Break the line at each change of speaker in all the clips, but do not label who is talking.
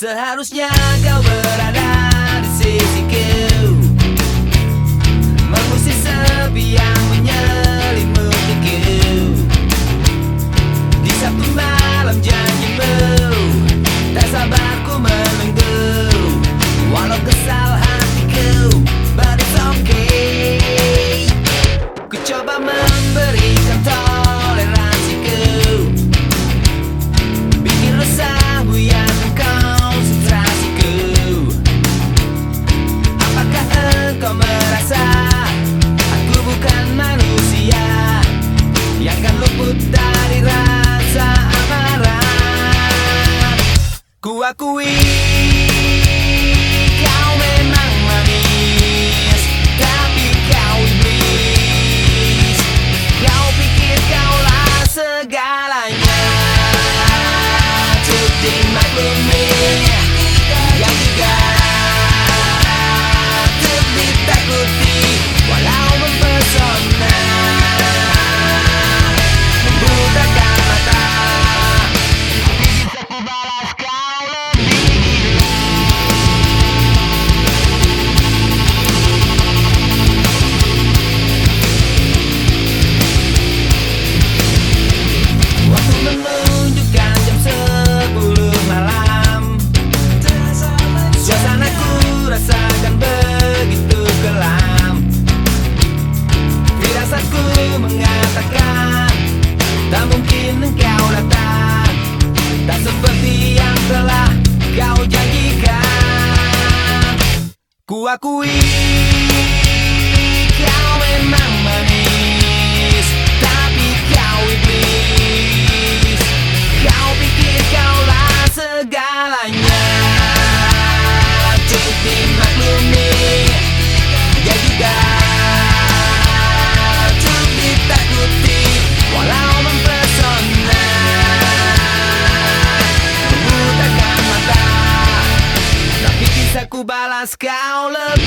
Seharusnya kau berada Kuakui Aku akui Kau memang manis Tapi kau iblis. Kau pikir kaulah segalanya. Moscow love.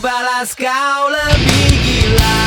balas kau lebih gila.